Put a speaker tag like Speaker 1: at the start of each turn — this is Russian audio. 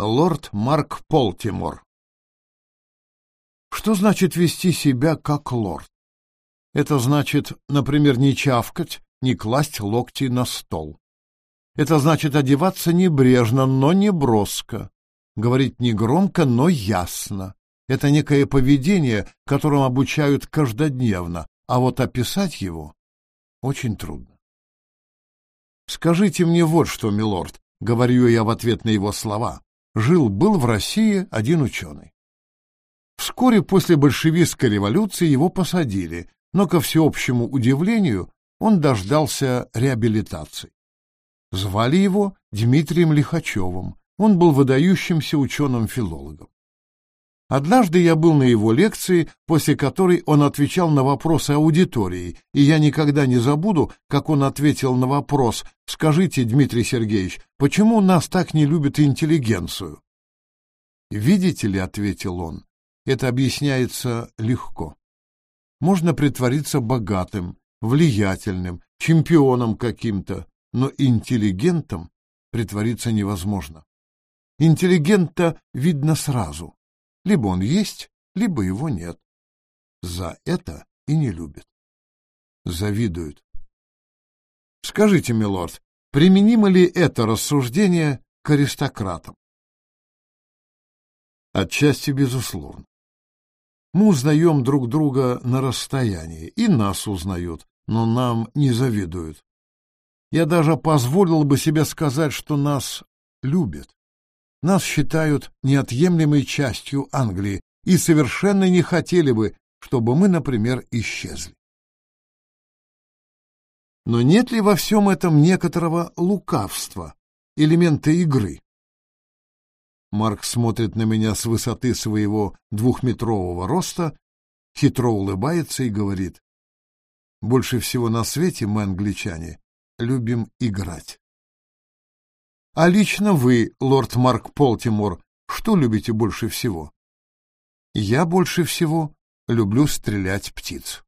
Speaker 1: Лорд Марк Полтимор. Что значит вести себя как лорд? Это значит, например, не чавкать, не класть локти на стол. Это значит одеваться небрежно, но не броско, говорить не громко, но ясно. Это некое поведение, которым обучают каждодневно, а вот описать его очень трудно. Скажите мне вот что, милорд, говорю я в ответ на его слова жил-был в России один ученый. Вскоре после большевистской революции его посадили, но, ко всеобщему удивлению, он дождался реабилитации. Звали его Дмитрием Лихачевым, он был выдающимся ученым-филологом. Однажды я был на его лекции, после которой он отвечал на вопросы аудитории, и я никогда не забуду, как он ответил на вопрос «Скажите, Дмитрий Сергеевич, почему нас так не любят интеллигенцию?» «Видите ли», — ответил он, — «это объясняется легко. Можно притвориться богатым, влиятельным, чемпионом каким-то, но интеллигентом притвориться невозможно. Интеллигента видно сразу» Либо он есть, либо его нет. За это и не любят. Завидуют. Скажите, милорд, применимо ли это рассуждение к аристократам? Отчасти, безусловно. Мы узнаем друг друга на расстоянии, и нас узнают, но нам не завидуют. Я даже позволил бы себе сказать, что нас любят. Нас считают неотъемлемой частью Англии и совершенно не хотели бы, чтобы мы, например, исчезли. Но нет ли во всем этом некоторого лукавства, элемента игры? Марк смотрит на меня с высоты своего двухметрового роста, хитро улыбается и говорит, «Больше всего на свете мы, англичане, любим играть». А лично вы, лорд Марк Полтимор, что любите больше всего? Я больше всего люблю стрелять птиц.